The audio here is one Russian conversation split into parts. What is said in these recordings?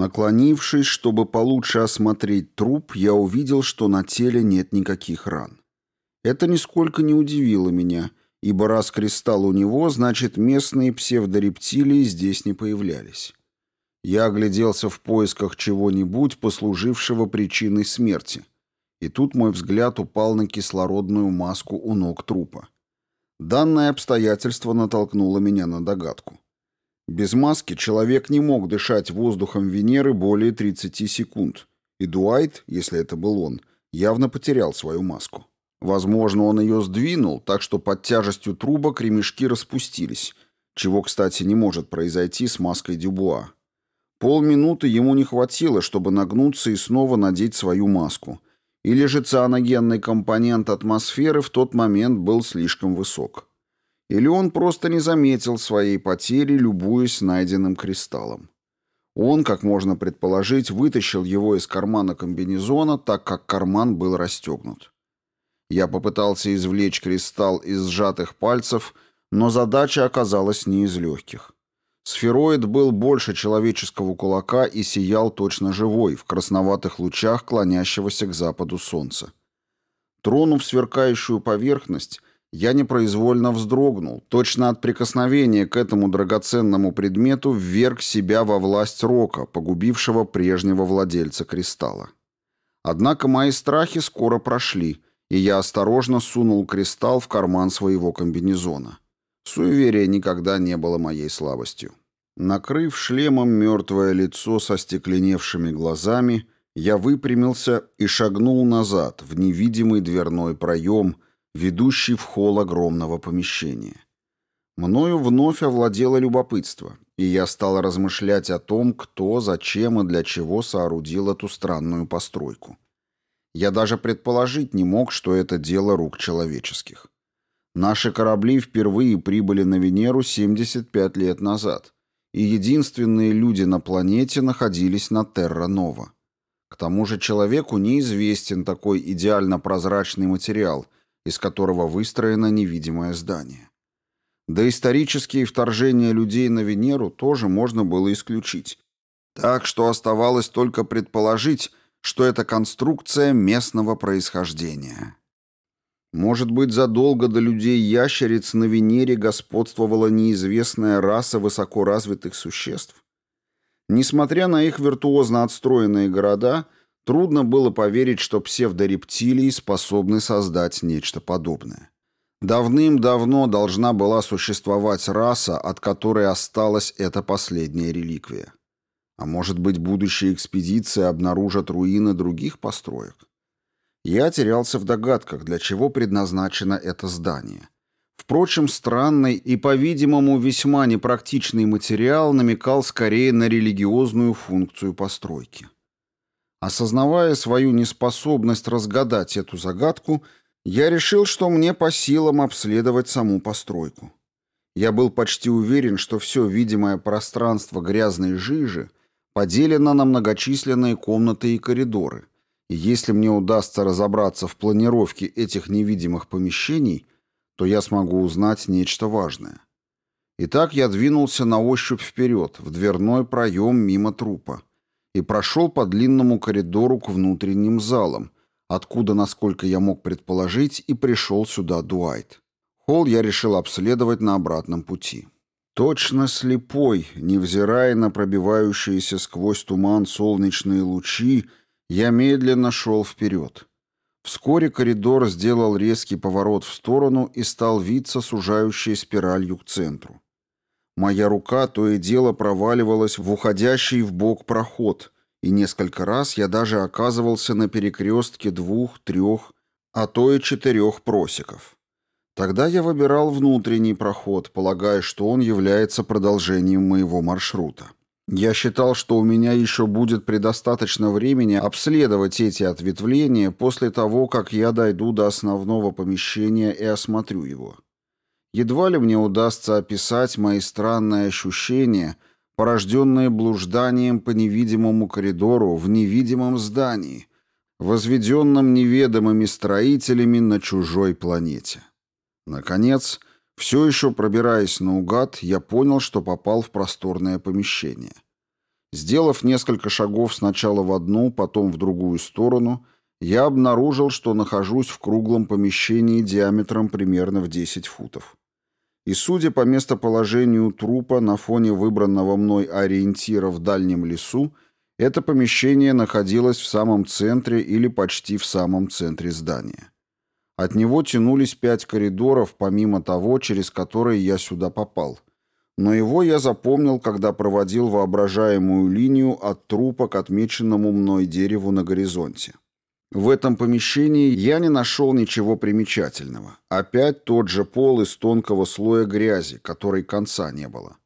Наклонившись, чтобы получше осмотреть труп, я увидел, что на теле нет никаких ран. Это нисколько не удивило меня, ибо раз кристалл у него, значит местные псевдорептилии здесь не появлялись. Я огляделся в поисках чего-нибудь, послужившего причиной смерти. И тут мой взгляд упал на кислородную маску у ног трупа. Данное обстоятельство натолкнуло меня на догадку. Без маски человек не мог дышать воздухом Венеры более 30 секунд, и Дуайт, если это был он, явно потерял свою маску. Возможно, он ее сдвинул, так что под тяжестью трубок ремешки распустились, чего, кстати, не может произойти с маской Дюбуа. Полминуты ему не хватило, чтобы нагнуться и снова надеть свою маску. Или же цианогенный компонент атмосферы в тот момент был слишком высок. Или он просто не заметил своей потери, любуясь найденным кристаллом. Он, как можно предположить, вытащил его из кармана комбинезона, так как карман был расстегнут. Я попытался извлечь кристалл из сжатых пальцев, но задача оказалась не из легких. Сфероид был больше человеческого кулака и сиял точно живой, в красноватых лучах клонящегося к западу солнца. Тронув сверкающую поверхность, я непроизвольно вздрогнул, точно от прикосновения к этому драгоценному предмету вверг себя во власть рока, погубившего прежнего владельца кристалла. Однако мои страхи скоро прошли, и я осторожно сунул кристалл в карман своего комбинезона. Суеверие никогда не было моей слабостью. Накрыв шлемом мертвое лицо со стекленевшими глазами, я выпрямился и шагнул назад в невидимый дверной проем, ведущий в холл огромного помещения. Мною вновь овладело любопытство, и я стал размышлять о том, кто, зачем и для чего соорудил эту странную постройку. Я даже предположить не мог, что это дело рук человеческих. Наши корабли впервые прибыли на Венеру 75 лет назад, и единственные люди на планете находились на Терра-Нова. К тому же человеку неизвестен такой идеально прозрачный материал, из которого выстроено невидимое здание. Да исторические вторжения людей на Венеру тоже можно было исключить. Так что оставалось только предположить, что это конструкция местного происхождения. Может быть, задолго до людей-ящериц на Венере господствовала неизвестная раса высокоразвитых существ? Несмотря на их виртуозно отстроенные города, трудно было поверить, что псевдорептилии способны создать нечто подобное. Давным-давно должна была существовать раса, от которой осталась эта последняя реликвия. А может быть, будущие экспедиции обнаружат руины других построек? Я терялся в догадках, для чего предназначено это здание. Впрочем, странный и, по-видимому, весьма непрактичный материал намекал скорее на религиозную функцию постройки. Осознавая свою неспособность разгадать эту загадку, я решил, что мне по силам обследовать саму постройку. Я был почти уверен, что все видимое пространство грязной жижи поделено на многочисленные комнаты и коридоры, и если мне удастся разобраться в планировке этих невидимых помещений, то я смогу узнать нечто важное. Итак, я двинулся на ощупь вперед, в дверной проем мимо трупа, и прошел по длинному коридору к внутренним залам, откуда, насколько я мог предположить, и пришел сюда Дуайт. Холл я решил обследовать на обратном пути. Точно слепой, невзирая на пробивающиеся сквозь туман солнечные лучи, я медленно шел вперед. Вскоре коридор сделал резкий поворот в сторону и стал виться сужающей спиралью к центру. Моя рука то и дело проваливалась в уходящий в бок проход, и несколько раз я даже оказывался на перекрестке двух, трех, а то и четырех просеков. Тогда я выбирал внутренний проход, полагая, что он является продолжением моего маршрута. Я считал, что у меня еще будет предостаточно времени обследовать эти ответвления после того, как я дойду до основного помещения и осмотрю его. Едва ли мне удастся описать мои странные ощущения, порожденные блужданием по невидимому коридору в невидимом здании, возведенном неведомыми строителями на чужой планете. Наконец, все еще пробираясь наугад, я понял, что попал в просторное помещение. Сделав несколько шагов сначала в одну, потом в другую сторону, я обнаружил, что нахожусь в круглом помещении диаметром примерно в 10 футов. И судя по местоположению трупа на фоне выбранного мной ориентира в дальнем лесу, это помещение находилось в самом центре или почти в самом центре здания. От него тянулись пять коридоров, помимо того, через которые я сюда попал. Но его я запомнил, когда проводил воображаемую линию от трупа к отмеченному мной дереву на горизонте. В этом помещении я не нашел ничего примечательного. Опять тот же пол из тонкого слоя грязи, которой конца не было.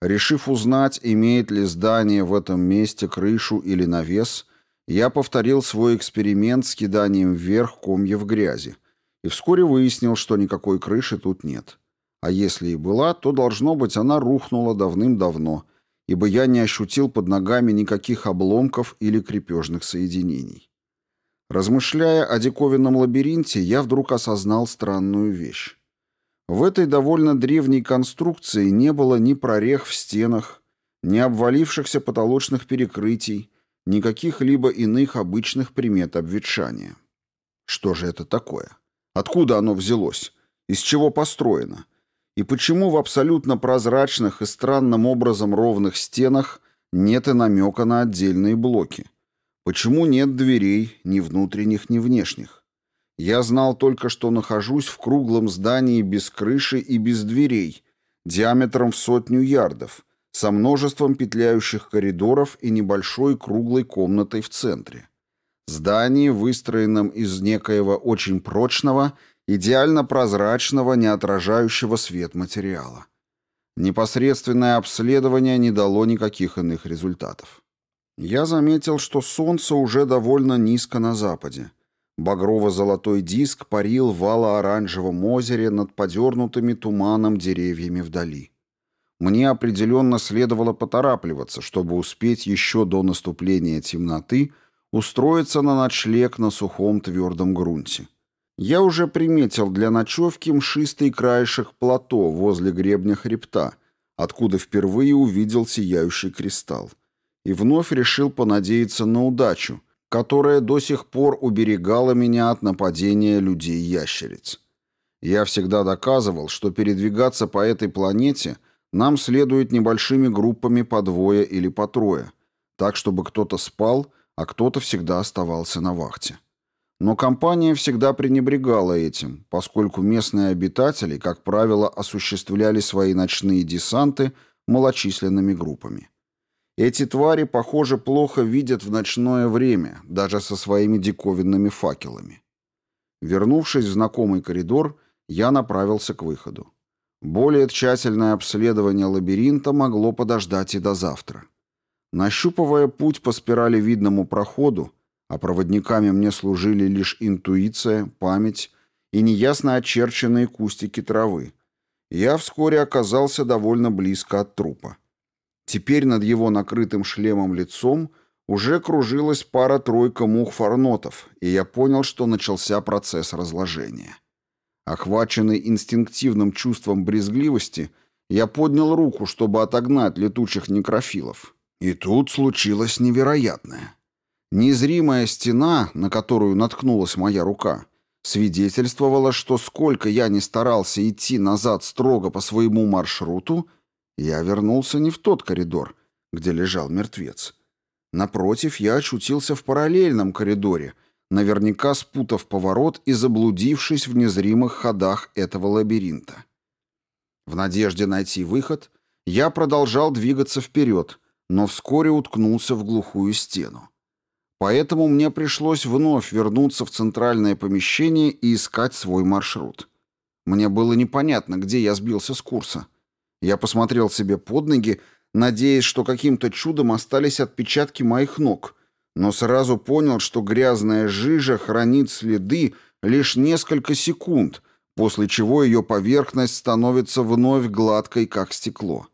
Решив узнать, имеет ли здание в этом месте крышу или навес, я повторил свой эксперимент с киданием вверх комьев грязи, и вскоре выяснил, что никакой крыши тут нет. А если и была, то, должно быть, она рухнула давным-давно, ибо я не ощутил под ногами никаких обломков или крепежных соединений. Размышляя о диковинном лабиринте, я вдруг осознал странную вещь. В этой довольно древней конструкции не было ни прорех в стенах, ни обвалившихся потолочных перекрытий, ни каких-либо иных обычных примет обветшания. Что же это такое? Откуда оно взялось? Из чего построено? И почему в абсолютно прозрачных и странным образом ровных стенах нет и намека на отдельные блоки? Почему нет дверей, ни внутренних, ни внешних? Я знал только, что нахожусь в круглом здании без крыши и без дверей, диаметром в сотню ярдов, со множеством петляющих коридоров и небольшой круглой комнатой в центре. Здании, выстроенном из некоего очень прочного, идеально прозрачного, не отражающего свет материала. Непосредственное обследование не дало никаких иных результатов. Я заметил, что солнце уже довольно низко на западе. Багрово-золотой диск парил в вало-оранжевом озере над подернутыми туманом деревьями вдали. Мне определенно следовало поторапливаться, чтобы успеть еще до наступления темноты устроиться на ночлег на сухом твердом грунте. Я уже приметил для ночевки мшистый краешек плато возле гребня хребта, откуда впервые увидел сияющий кристалл, и вновь решил понадеяться на удачу, которая до сих пор уберегала меня от нападения людей-ящериц. Я всегда доказывал, что передвигаться по этой планете нам следует небольшими группами по двое или по трое, так чтобы кто-то спал, а кто-то всегда оставался на вахте. Но компания всегда пренебрегала этим, поскольку местные обитатели, как правило, осуществляли свои ночные десанты малочисленными группами. Эти твари, похоже, плохо видят в ночное время, даже со своими диковинными факелами. Вернувшись в знакомый коридор, я направился к выходу. Более тщательное обследование лабиринта могло подождать и до завтра. Нащупывая путь по спирали видному проходу, а проводниками мне служили лишь интуиция, память и неясно очерченные кустики травы, я вскоре оказался довольно близко от трупа. Теперь над его накрытым шлемом лицом уже кружилась пара-тройка мух-форнотов, и я понял, что начался процесс разложения. Охваченный инстинктивным чувством брезгливости, я поднял руку, чтобы отогнать летучих некрофилов. И тут случилось невероятное. Незримая стена, на которую наткнулась моя рука, свидетельствовала, что сколько я не старался идти назад строго по своему маршруту, я вернулся не в тот коридор, где лежал мертвец. Напротив, я очутился в параллельном коридоре, наверняка спутав поворот и заблудившись в незримых ходах этого лабиринта. В надежде найти выход, я продолжал двигаться вперед, но вскоре уткнулся в глухую стену. Поэтому мне пришлось вновь вернуться в центральное помещение и искать свой маршрут. Мне было непонятно, где я сбился с курса. Я посмотрел себе под ноги, надеясь, что каким-то чудом остались отпечатки моих ног, но сразу понял, что грязная жижа хранит следы лишь несколько секунд, после чего ее поверхность становится вновь гладкой, как стекло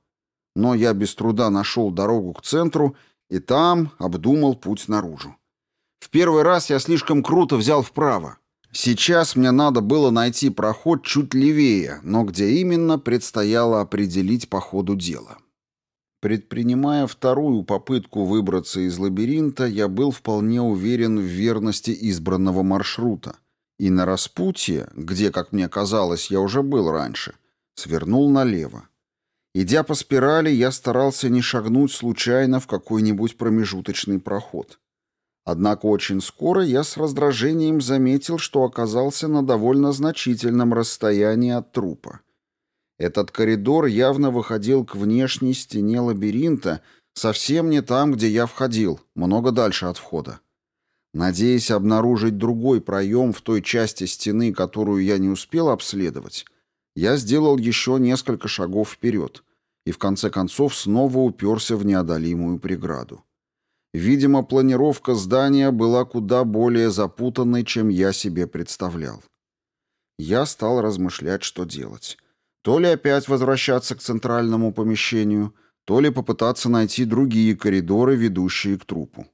но я без труда нашел дорогу к центру и там обдумал путь наружу. В первый раз я слишком круто взял вправо. Сейчас мне надо было найти проход чуть левее, но где именно предстояло определить по ходу дела. Предпринимая вторую попытку выбраться из лабиринта, я был вполне уверен в верности избранного маршрута. И на распутье, где, как мне казалось, я уже был раньше, свернул налево. Идя по спирали, я старался не шагнуть случайно в какой-нибудь промежуточный проход. Однако очень скоро я с раздражением заметил, что оказался на довольно значительном расстоянии от трупа. Этот коридор явно выходил к внешней стене лабиринта, совсем не там, где я входил, много дальше от входа. Надеясь обнаружить другой проем в той части стены, которую я не успел обследовать, я сделал еще несколько шагов вперед и в конце концов снова уперся в неодолимую преграду. Видимо, планировка здания была куда более запутанной, чем я себе представлял. Я стал размышлять, что делать. То ли опять возвращаться к центральному помещению, то ли попытаться найти другие коридоры, ведущие к трупу.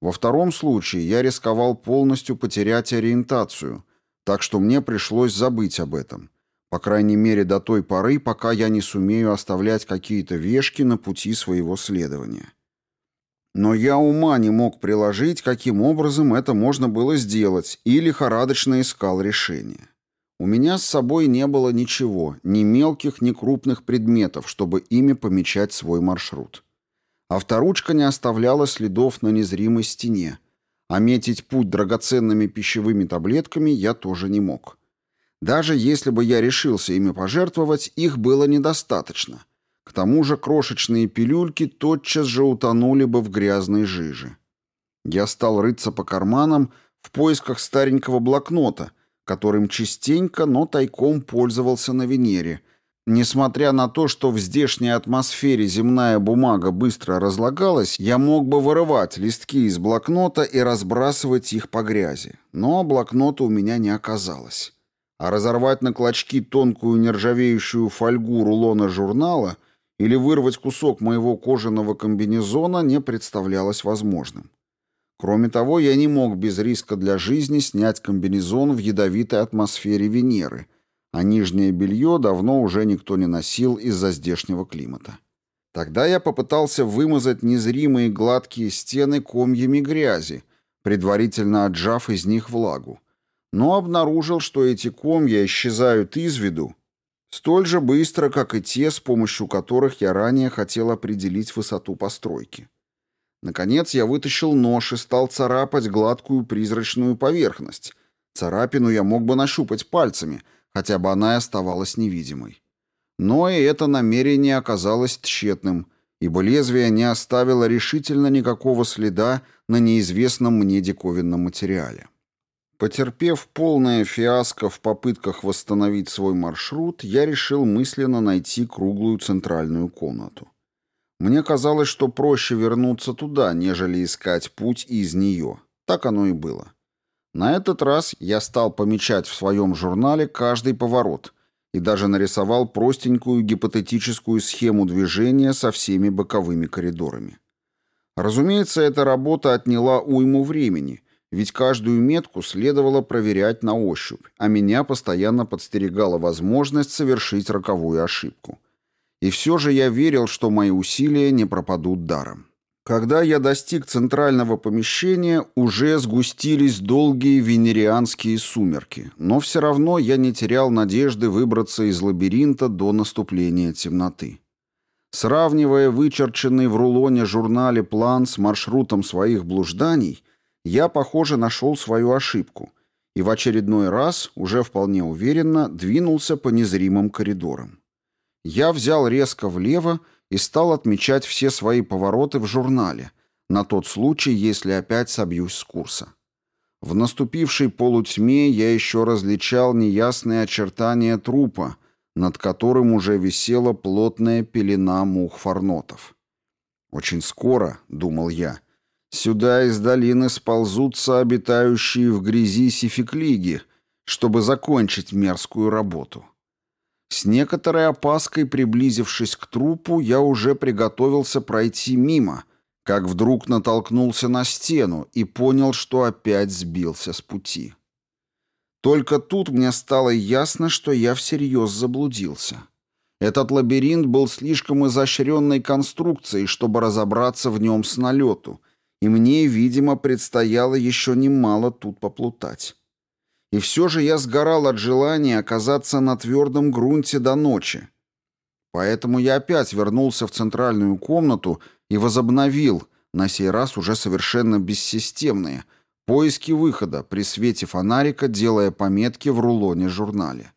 Во втором случае я рисковал полностью потерять ориентацию, так что мне пришлось забыть об этом. По крайней мере, до той поры, пока я не сумею оставлять какие-то вешки на пути своего следования. Но я ума не мог приложить, каким образом это можно было сделать, и лихорадочно искал решение. У меня с собой не было ничего, ни мелких, ни крупных предметов, чтобы ими помечать свой маршрут. Авторучка не оставляла следов на незримой стене, а метить путь драгоценными пищевыми таблетками я тоже не мог. Даже если бы я решился ими пожертвовать, их было недостаточно. К тому же крошечные пилюльки тотчас же утонули бы в грязной жиже. Я стал рыться по карманам в поисках старенького блокнота — которым частенько, но тайком пользовался на Венере, Несмотря на то, что в здешней атмосфере земная бумага быстро разлагалась, я мог бы вырывать листки из блокнота и разбрасывать их по грязи. Но блокнота у меня не оказалось. А разорвать на клочки тонкую нержавеющую фольгу рулона журнала или вырвать кусок моего кожаного комбинезона не представлялось возможным. Кроме того, я не мог без риска для жизни снять комбинезон в ядовитой атмосфере Венеры, а нижнее белье давно уже никто не носил из-за здешнего климата. Тогда я попытался вымазать незримые гладкие стены комьями грязи, предварительно отжав из них влагу, но обнаружил, что эти комья исчезают из виду столь же быстро, как и те, с помощью которых я ранее хотел определить высоту постройки. Наконец я вытащил нож и стал царапать гладкую призрачную поверхность. Царапину я мог бы нащупать пальцами, хотя бы она и оставалась невидимой. Но и это намерение оказалось тщетным, ибо лезвие не оставило решительно никакого следа на неизвестном мне диковинном материале. Потерпев полное фиаско в попытках восстановить свой маршрут, я решил мысленно найти круглую центральную комнату. Мне казалось, что проще вернуться туда, нежели искать путь из нее. Так оно и было. На этот раз я стал помечать в своем журнале каждый поворот и даже нарисовал простенькую гипотетическую схему движения со всеми боковыми коридорами. Разумеется, эта работа отняла уйму времени, ведь каждую метку следовало проверять на ощупь, а меня постоянно подстерегала возможность совершить роковую ошибку – и все же я верил, что мои усилия не пропадут даром. Когда я достиг центрального помещения, уже сгустились долгие венерианские сумерки, но все равно я не терял надежды выбраться из лабиринта до наступления темноты. Сравнивая вычерченный в рулоне журнале план с маршрутом своих блужданий, я, похоже, нашел свою ошибку и в очередной раз, уже вполне уверенно, двинулся по незримым коридорам. Я взял резко влево и стал отмечать все свои повороты в журнале, на тот случай, если опять собьюсь с курса. В наступившей полутьме я еще различал неясные очертания трупа, над которым уже висела плотная пелена мух-форнотов. «Очень скоро», — думал я, — «сюда из долины сползутся обитающие в грязи сификлиги, чтобы закончить мерзкую работу». С некоторой опаской приблизившись к трупу, я уже приготовился пройти мимо, как вдруг натолкнулся на стену и понял, что опять сбился с пути. Только тут мне стало ясно, что я всерьез заблудился. Этот лабиринт был слишком изощренной конструкцией, чтобы разобраться в нем с налету, и мне, видимо, предстояло еще немало тут поплутать. И все же я сгорал от желания оказаться на твердом грунте до ночи. Поэтому я опять вернулся в центральную комнату и возобновил, на сей раз уже совершенно бессистемные, поиски выхода при свете фонарика, делая пометки в рулоне-журнале.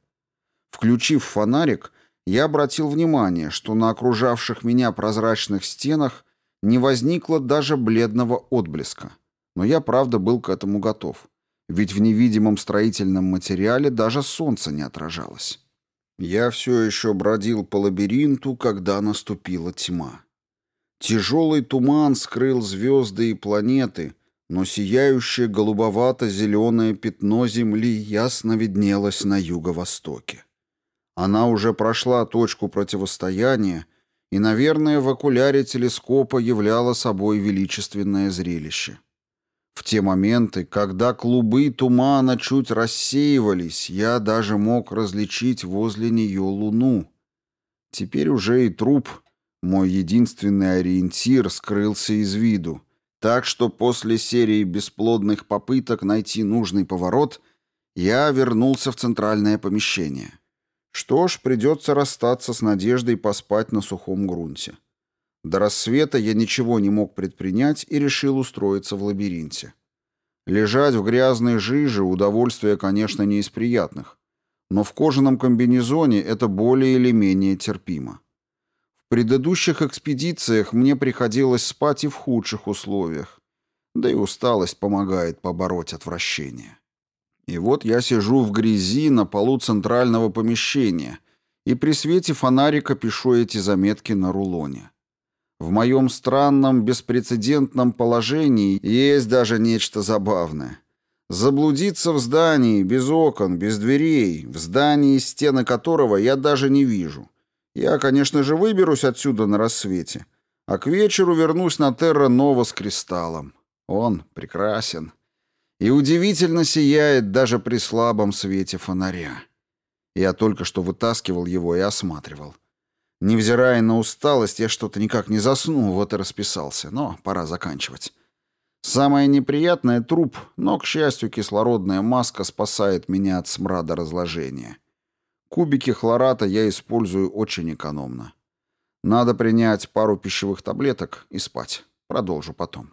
Включив фонарик, я обратил внимание, что на окружавших меня прозрачных стенах не возникло даже бледного отблеска. Но я, правда, был к этому готов. Ведь в невидимом строительном материале даже солнце не отражалось. Я все еще бродил по лабиринту, когда наступила тьма. Тяжелый туман скрыл звезды и планеты, но сияющее голубовато-зеленое пятно Земли ясно виднелось на юго-востоке. Она уже прошла точку противостояния и, наверное, в окуляре телескопа являла собой величественное зрелище. В те моменты, когда клубы тумана чуть рассеивались, я даже мог различить возле нее луну. Теперь уже и труп, мой единственный ориентир, скрылся из виду, так что после серии бесплодных попыток найти нужный поворот я вернулся в центральное помещение. Что ж, придется расстаться с надеждой поспать на сухом грунте. До рассвета я ничего не мог предпринять и решил устроиться в лабиринте. Лежать в грязной жиже удовольствие, конечно, не из приятных, но в кожаном комбинезоне это более или менее терпимо. В предыдущих экспедициях мне приходилось спать и в худших условиях, да и усталость помогает побороть отвращение. И вот я сижу в грязи на полу центрального помещения и при свете фонарика пишу эти заметки на рулоне. В моем странном, беспрецедентном положении есть даже нечто забавное. Заблудиться в здании, без окон, без дверей, в здании, стены которого я даже не вижу. Я, конечно же, выберусь отсюда на рассвете, а к вечеру вернусь на Терра Нова с кристаллом. Он прекрасен и удивительно сияет даже при слабом свете фонаря. Я только что вытаскивал его и осматривал. Невзирая на усталость, я что-то никак не засну, вот и расписался. Но пора заканчивать. Самое неприятное — труп, но, к счастью, кислородная маска спасает меня от смрада разложения. Кубики хлората я использую очень экономно. Надо принять пару пищевых таблеток и спать. Продолжу потом.